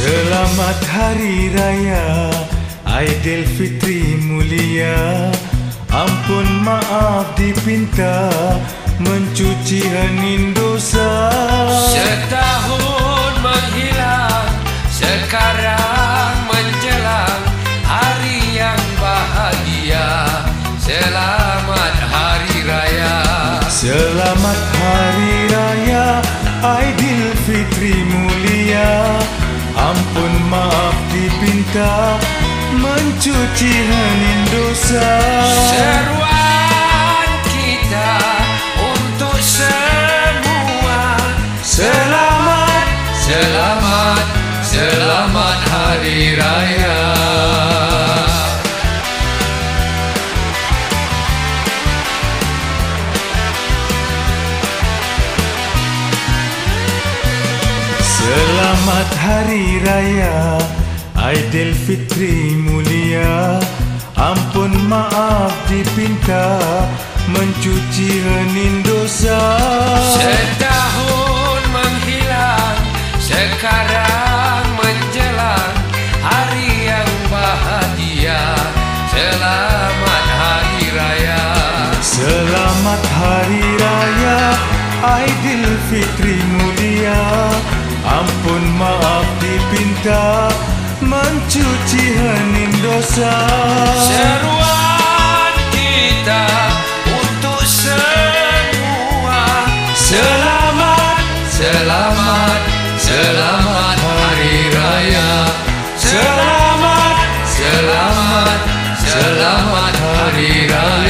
Selamat Hari Raya Aidilfitri mulia. Ampun maaf dipinta Mencuci henin dosa. Setahun menghilang Sekarang menjelang Hari yang bahagia. Selamat Hari Raya. Selamat Hari Henin dosa. Seruan kita untuk semua. Selamat Selamat, selamat Hari Raya. Selamat Hari Raya Aidilfitri mulia Ampun maaf dipinta Mencuci henin dosa. Setahun menghilang Sekarang menjelang Hari yang bahagia. Selamat Hari Raya. Selamat Hari Raya Aidilfitri mulia Ampun maaf dipinta Mencuci henin dosa. Seruan kita untuk semua. Selamat Selamat, selamat Hari Raya. Selamat Selamat, selamat Hari Raya